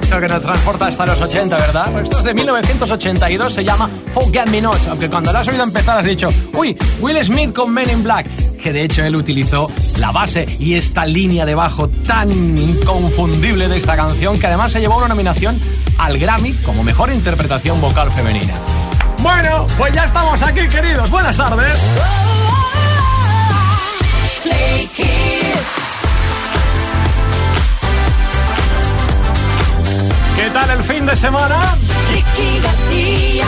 Saxo que nos transporta hasta los 80, ¿verdad? Pues esto es de 1982, se llama Forget Me Not, aunque cuando lo has oído empezar has dicho, uy, Will Smith con Men in Black, que de hecho él utilizó la base y esta línea de bajo tan inconfundible de esta canción, que además se llevó una nominación al Grammy como mejor interpretación vocal femenina. Bueno, pues ya estamos aquí, queridos. Buenas tardes. ¿Qué tal el fin de semana? Ricky García.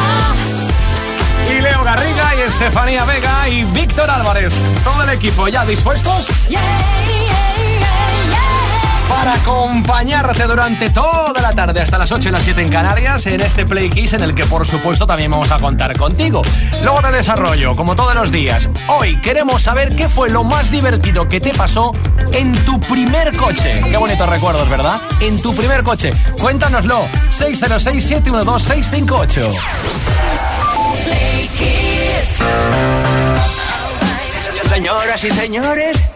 Y Leo Garriga y Estefanía Vega y Víctor Álvarez. Todo el equipo ya dispuestos para acompañarte durante toda la tarde hasta las 8 y las 7 en Canarias en este Play Kiss en el que por supuesto también vamos a contar contigo. Luego de desarrollo, como todos los días. Hoy queremos saber qué fue lo más divertido que te pasó en tu primer coche. Qué bonitos recuerdos, ¿verdad? En tu primer coche. Cuéntanoslo. 606-712-658. Señoras y señores,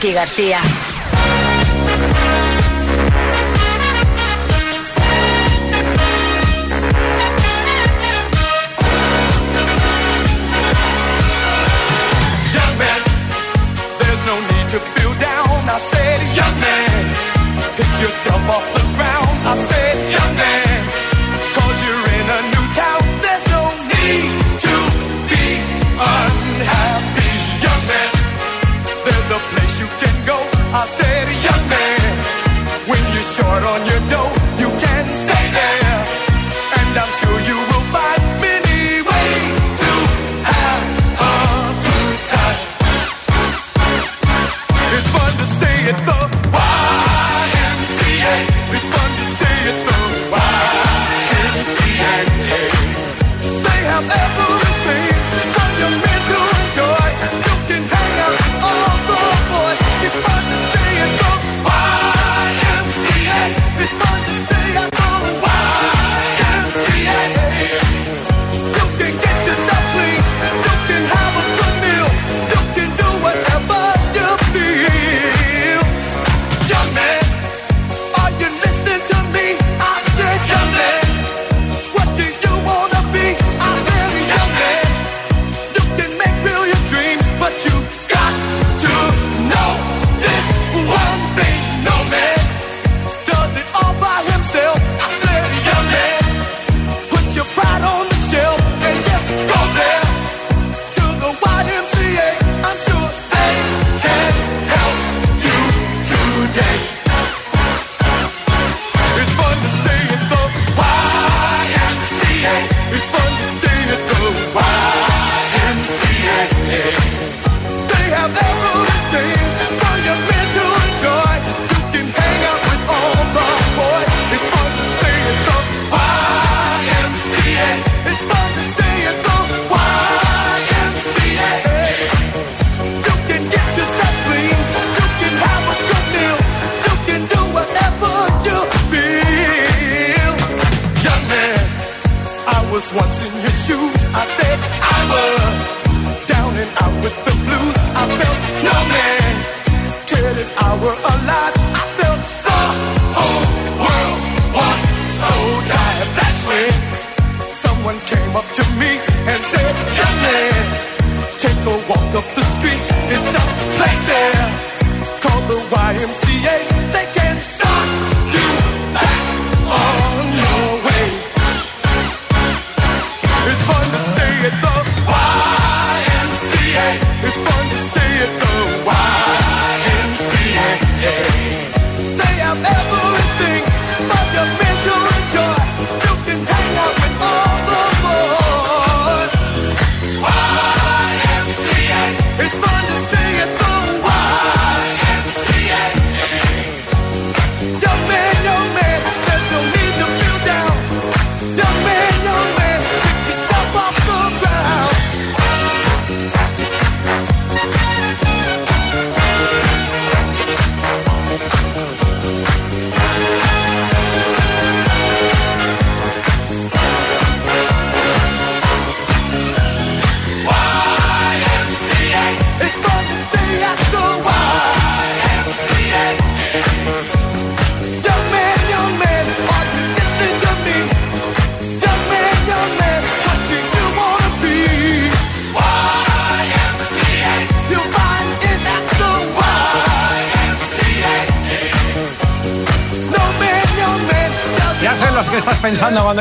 Ricky García. to feel down. I said, young man, pick yourself off the ground. I said,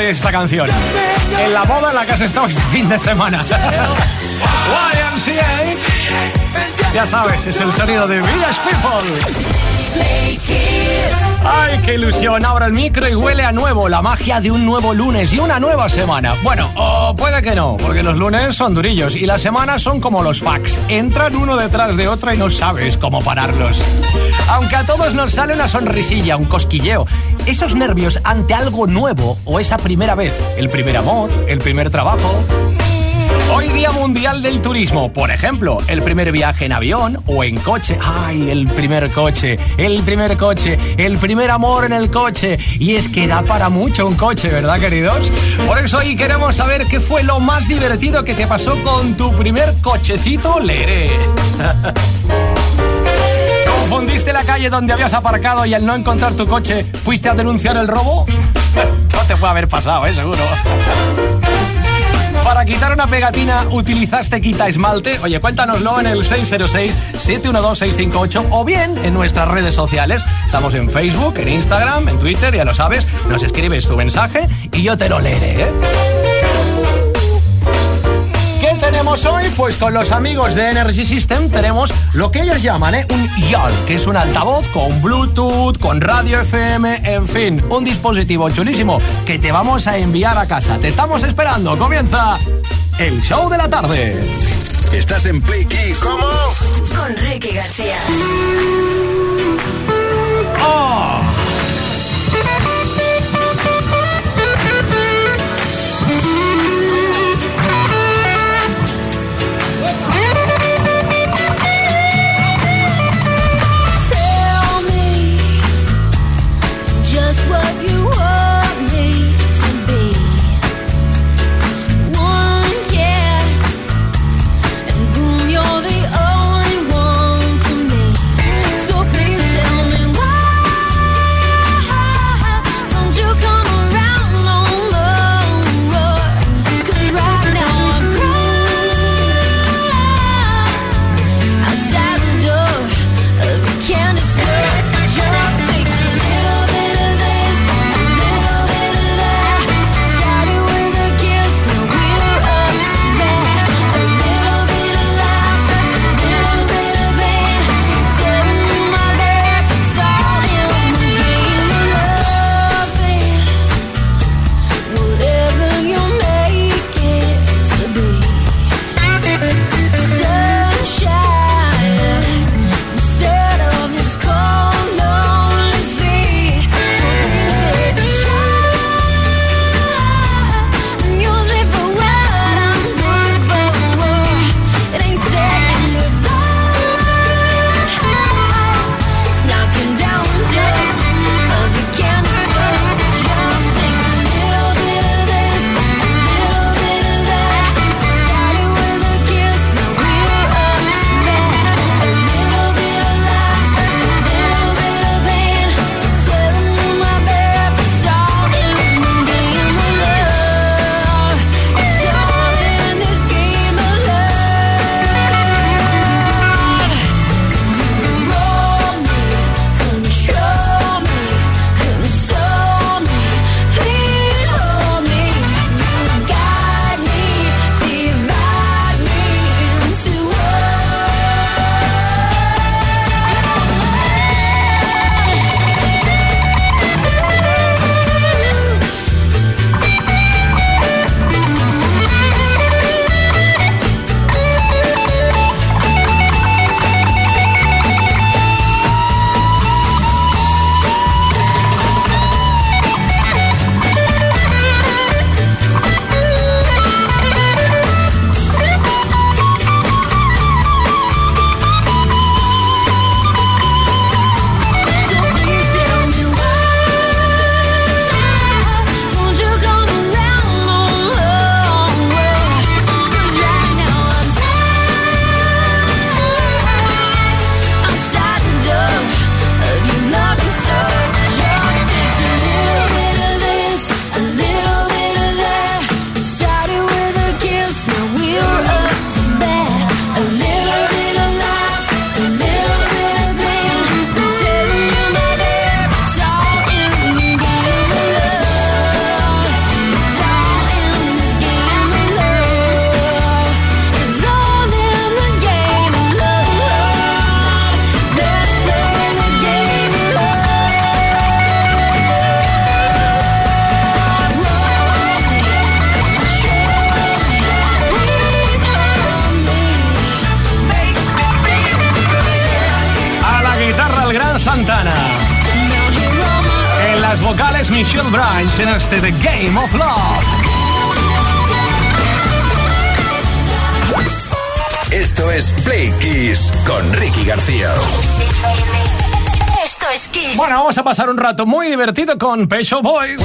esta canción. En la boda en la que has estado este fin de semana. YMCA. Ya sabes, es el sonido de Village People. ¡Ay, qué ilusión! Ahora el micro y huele a nuevo, la magia de un nuevo lunes y una nueva semana. Bueno, o puede que no, porque los lunes son durillos y las semanas son como los fax. Entran uno detrás de otro y no sabes cómo pararlos. Aunque a todos nos sale una sonrisilla, un cosquilleo, esos nervios ante algo nuevo o esa primera vez, el primer amor, el primer trabajo. Hoy Día Mundial del Turismo, por ejemplo, el primer viaje en avión o en coche. ¡Ay, el primer coche! El primer coche, el primer amor en el coche. Y es que da para mucho un coche, ¿verdad, queridos? Por eso hoy queremos saber qué fue lo más divertido que te pasó con tu primer cochecito Leré. ¿Confundiste la calle donde habías aparcado y al no encontrar tu coche fuiste a denunciar el robo? No te puede haber pasado, ¿eh? Seguro. Para quitar una pegatina, ¿utilizaste quita esmalte? Oye, cuéntanoslo en el 606-712-658 o bien en nuestras redes sociales. Estamos en Facebook, en Instagram, en Twitter, ya lo sabes. Nos escribes tu mensaje y yo te lo leeré, ¿eh? ¿Qué tenemos hoy? Pues con los amigos de Energy System tenemos lo que ellos llaman ¿eh? un YAL, que es un altavoz con Bluetooth, con radio FM, en fin, un dispositivo chulísimo que te vamos a enviar a casa. Te estamos esperando. Comienza el show de la tarde. Estás en Play Kiss. Con Ricky García. ¡Oh! En este The Game of Love. Esto es Play Kiss con Ricky García. Esto es Kiss. Bueno, vamos a pasar un rato muy divertido con Pecho Boys.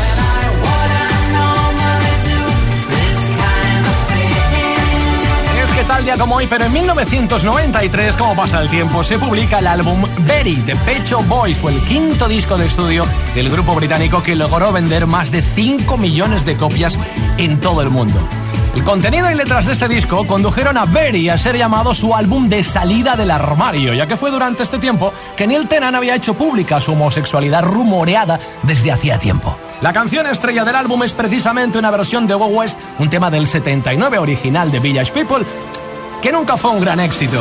Tal día como hoy, pero en 1993, como pasa el tiempo, se publica el álbum Berry de Pecho Boys. Fue el quinto disco de estudio del grupo británico que logró vender más de 5 millones de copias en todo el mundo. El contenido y letras de este disco condujeron a Berry a ser llamado su álbum de salida del armario, ya que fue durante este tiempo que Neil Tennant había hecho pública su homosexualidad rumoreada desde hacía tiempo. La canción estrella del álbum es precisamente una versión de Go West, un tema del 79 original de Village People, que nunca fue un gran éxito.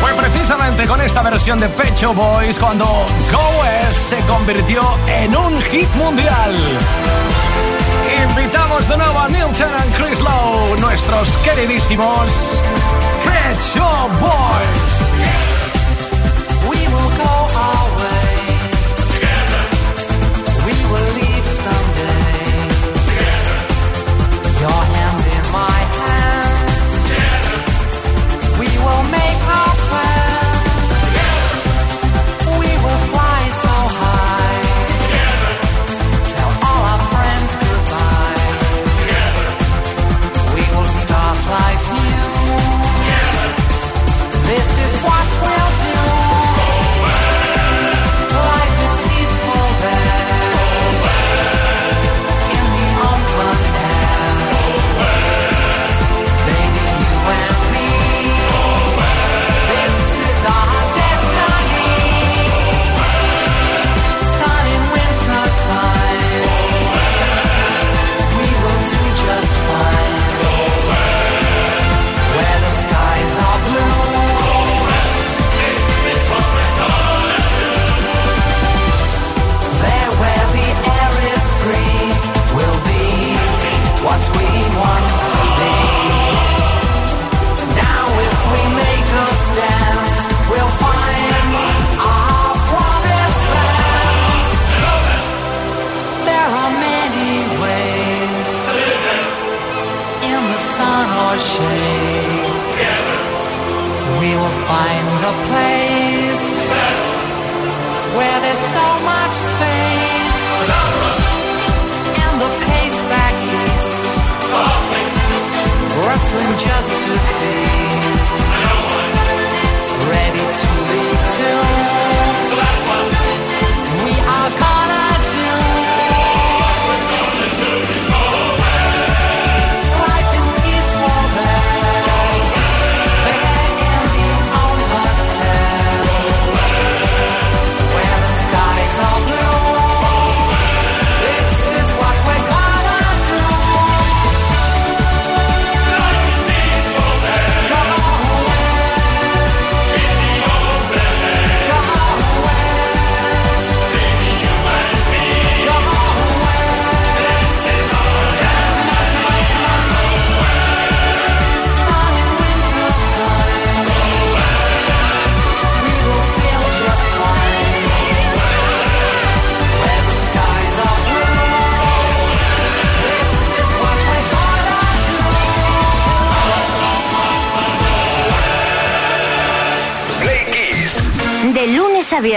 Fue precisamente con esta versión de Pecho Boys cuando Go West se convirtió en un hit mundial. Invitamos de nuevo a Neil Tennant, Chris Lowe, nuestros queridísimos Pet Shop Boys. We will go our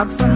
Out from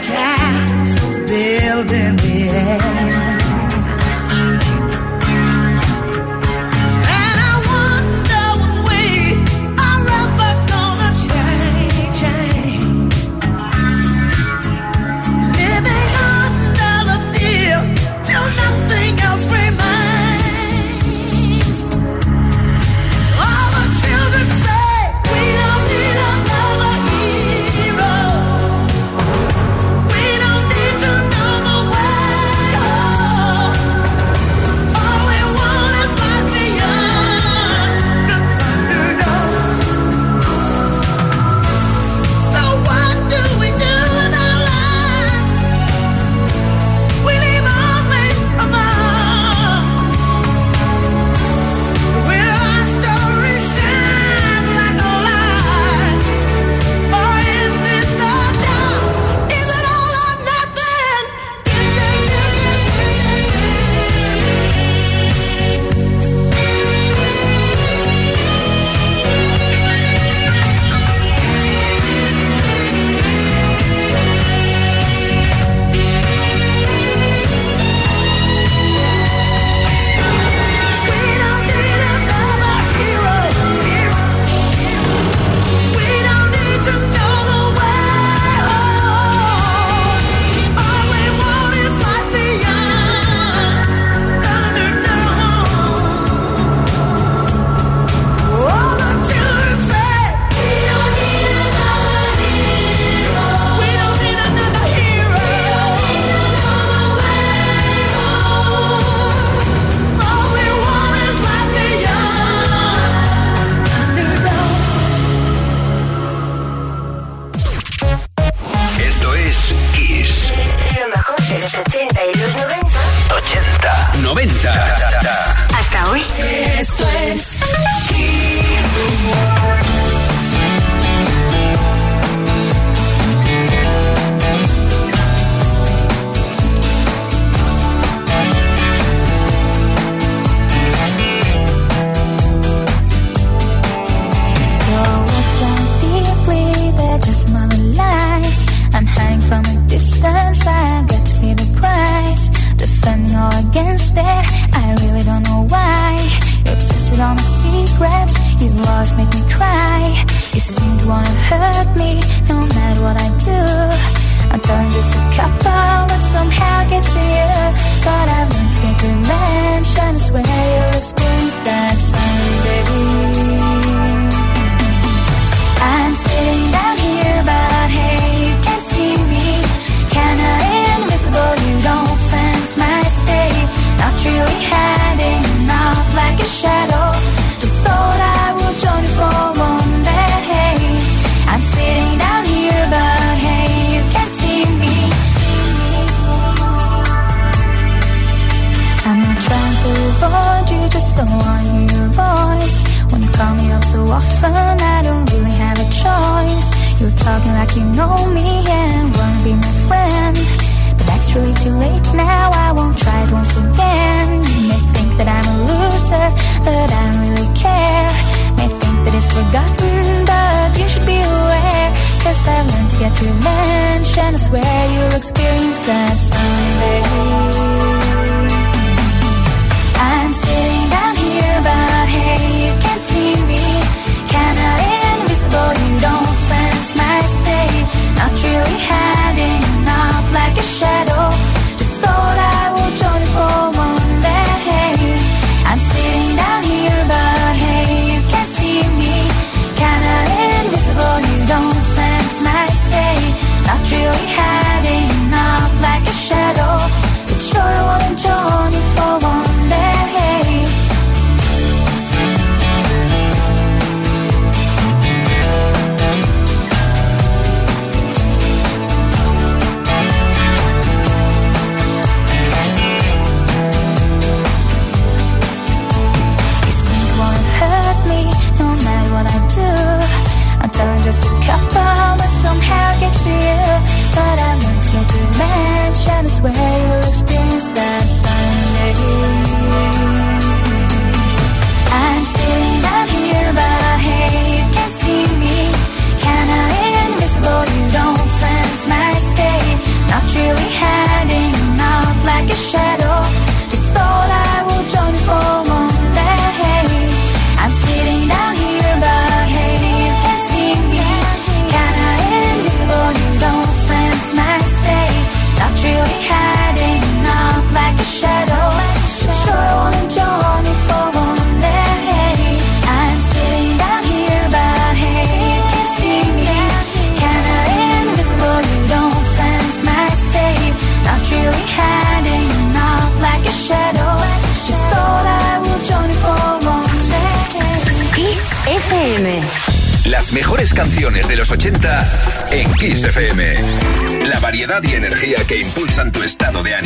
castles built in the air. Y energía que impulsan tu estado de ánimo.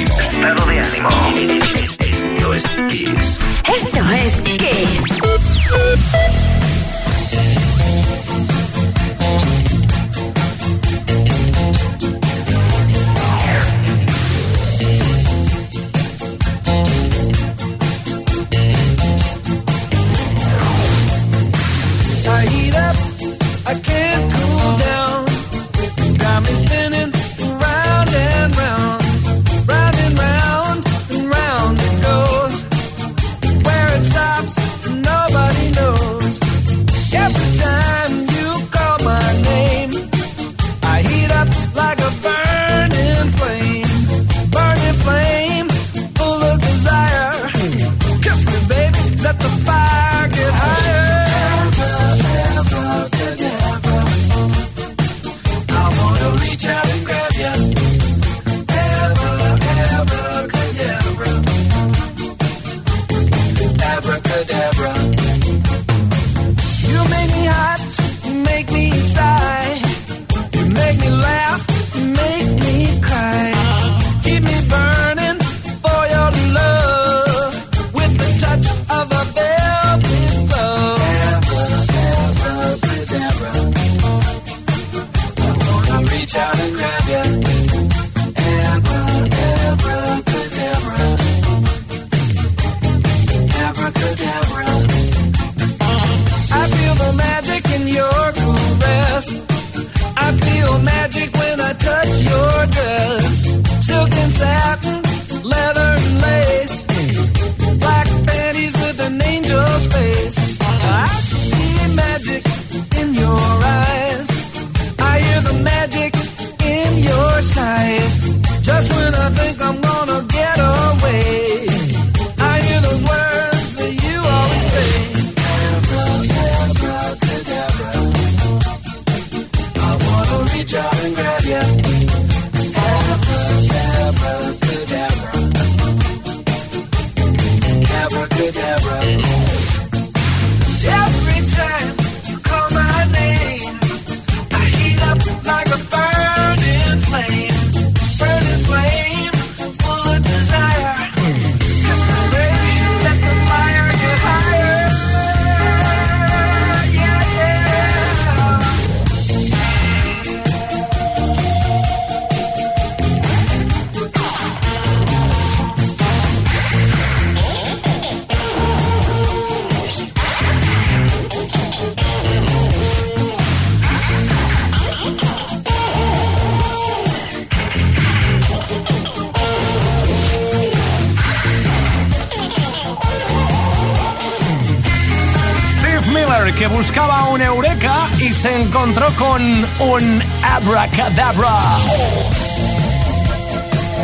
Encontró con un Abracadabra.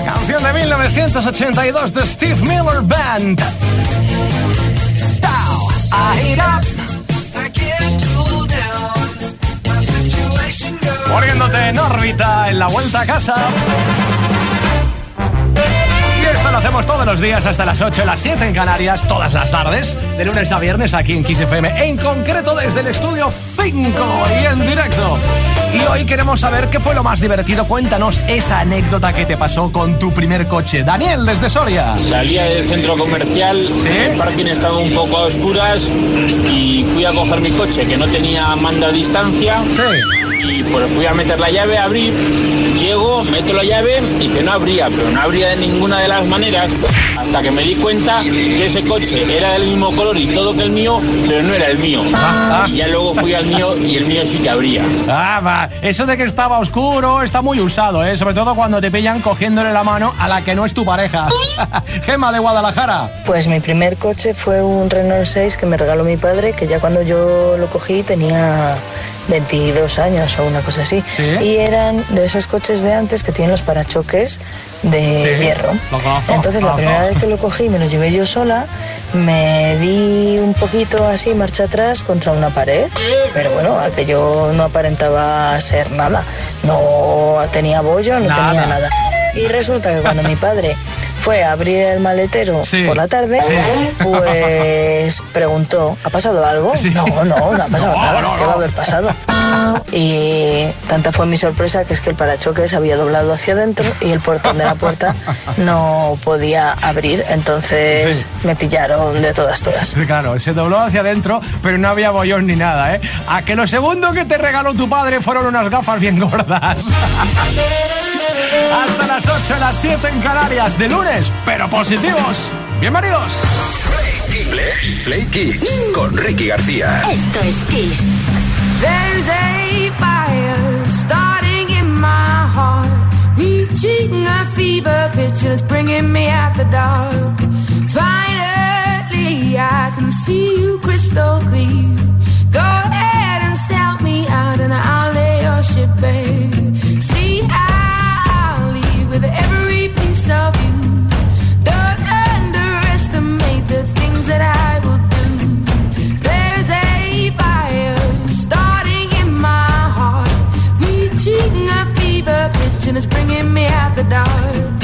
Canción de 1982 de Steve Miller Band. Style, I up. Poniéndote en órbita en la vuelta a casa. Lo hacemos todos los días hasta las 8, las 7 en Canarias, todas las tardes, de lunes a viernes aquí en Kiss FM, en concreto desde el estudio 5 y en directo. Y hoy queremos saber qué fue lo más divertido. Cuéntanos esa anécdota que te pasó con tu primer coche. Daniel, desde Soria. Salía del centro comercial, ¿Sí? el parking estaba un poco a oscuras y fui a coger mi coche que no tenía mando a distancia Sí. y pues fui a meter la llave, a abrir, llego, meto la llave y que no abría, pero no abría de ninguna de las maneras hasta que me di cuenta que ese coche era del mismo color y todo que el mío, pero no era el mío. Ah, ah. Y ya luego fui al mío y el mío sí que abría. Ah, va. Eso de que estaba oscuro está muy usado, ¿eh? Sobre todo cuando te pillan cogiéndole la mano a la que no es tu pareja. Gema de Guadalajara. Pues mi primer coche fue un Renault 6 que me regaló mi padre, que ya cuando yo lo cogí tenía 22 años o una cosa así. Sí. Y eran de esos coches de antes que tienen los parachoques de Sí, hierro. lo conozco, Entonces lo la primera vez que lo cogí me lo llevé yo sola, me di un poquito así marcha atrás contra una pared, pero bueno, aquello no aparentaba ser nada. No tenía bollo, no Nada. tenía nada. Y resulta que cuando mi padre fue a abrir el maletero por la tarde, pues preguntó, ¿ha pasado algo? No, no, no ha pasado nada, no, ¿qué va a haber pasado? Y tanta fue mi sorpresa que es que el parachoques había doblado hacia adentro y el portón de la puerta no podía abrir, entonces me pillaron de todas todas. Claro, se dobló hacia adentro, pero no había bollón ni nada, ¿eh? A que lo segundo que te regaló tu padre fueron unas gafas bien gordas. hasta las 8, a las 7 en Canarias, de lunes, pero positivos. Bienvenidos. Play, Kiss con Ricky García. Esto es Kiss. There's a fire starting in my heart, reaching a fever pitch, it's bringing me out the dark. Finally, I can see you crystal clear. Go ahead and sell me out, and I'll lay your ship, babe. dark.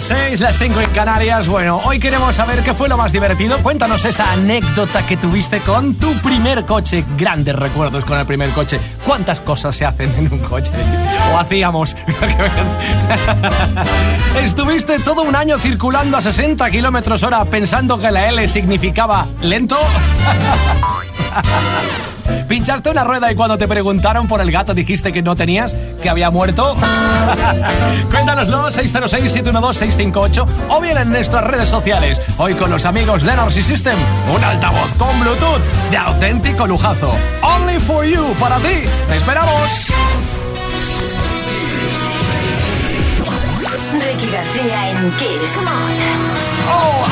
las 6, las 5 en Canarias. Bueno, hoy queremos saber qué fue lo más divertido. Cuéntanos esa anécdota que tuviste con tu primer coche. Grandes recuerdos con el primer coche. ¿Cuántas cosas se hacen en un coche? O hacíamos. Estuviste todo un año circulando a 60 kilómetros hora pensando que la L significaba lento. ¿Pinchaste una rueda y cuando te preguntaron por el gato dijiste que no tenías, que había muerto? Cuéntanoslo, 606-712-658 o bien en nuestras redes sociales. Hoy con los amigos de Narcy System, un altavoz con Bluetooth de auténtico lujazo. Only for you, para ti. ¡Te esperamos! Ricky García en Kiss. Oh.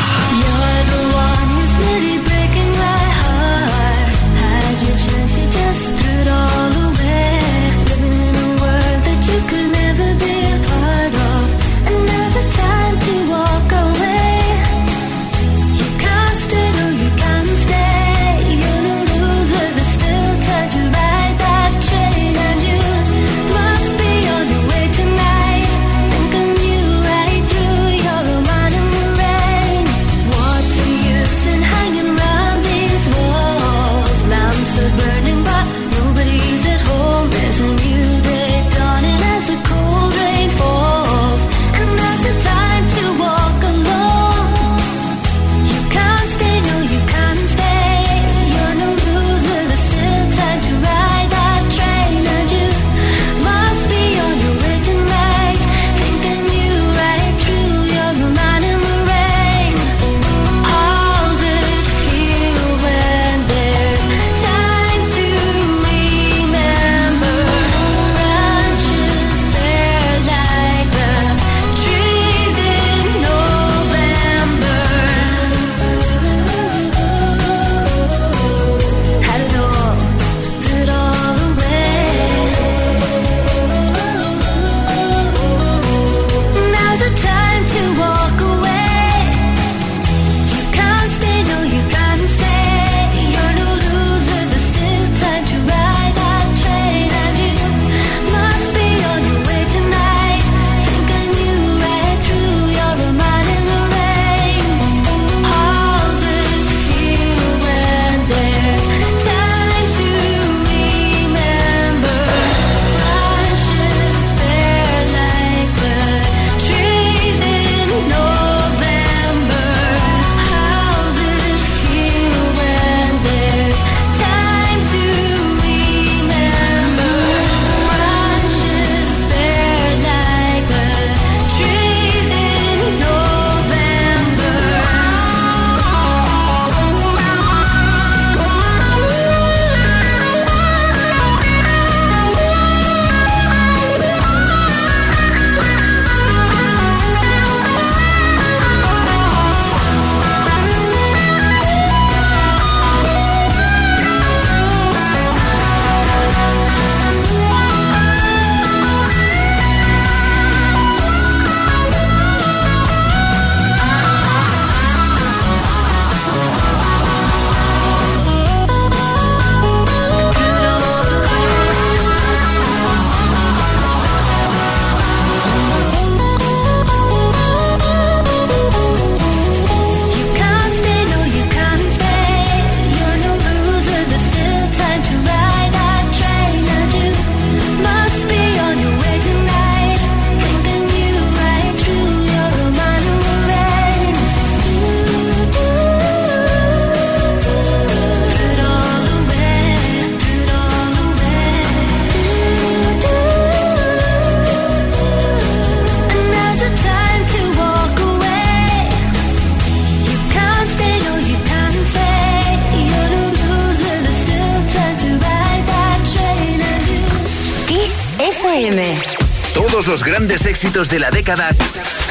Grandes éxitos de la década,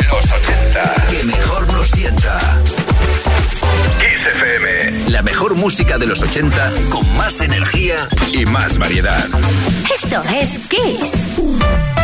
los 80. Que mejor nos sienta. Kiss FM. La mejor música de los 80 con más energía y más variedad. Esto es Kiss.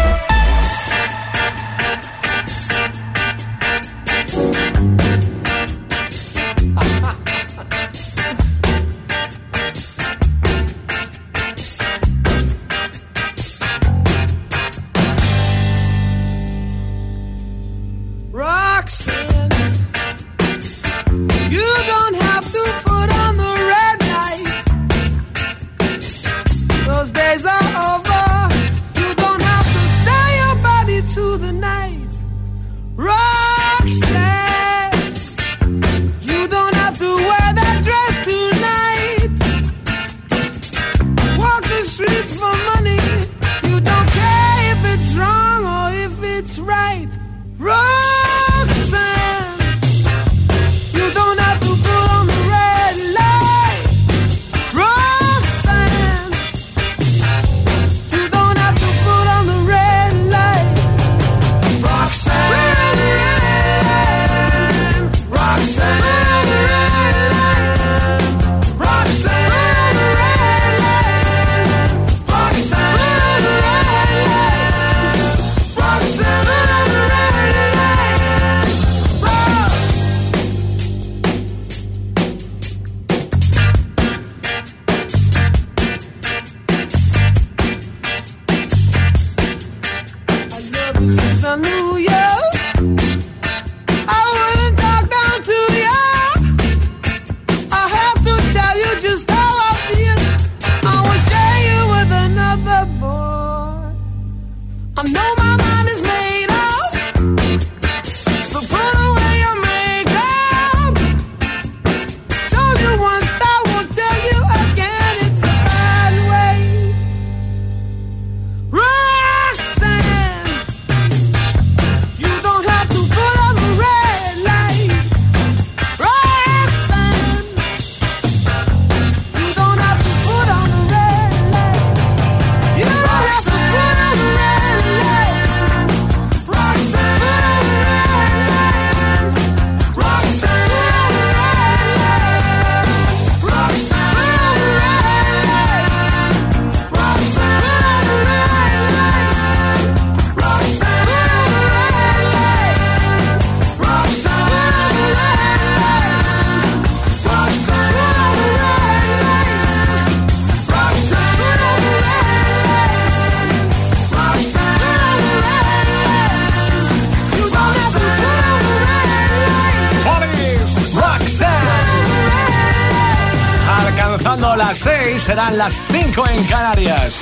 Serán las 5 en Canarias.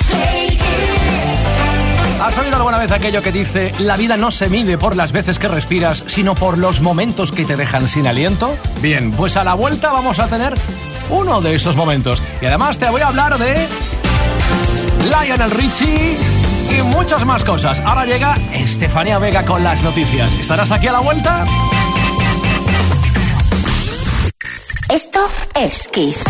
¿Has oído alguna vez aquello que dice, la vida no se mide por las veces que respiras, sino por los momentos que te dejan sin aliento? Bien, pues a la vuelta vamos a tener uno de esos momentos. Y además te voy a hablar de Lionel Richie y muchas más cosas. Ahora llega Estefanía Vega con las noticias. ¿Estarás aquí a la vuelta? Esto es Kiss.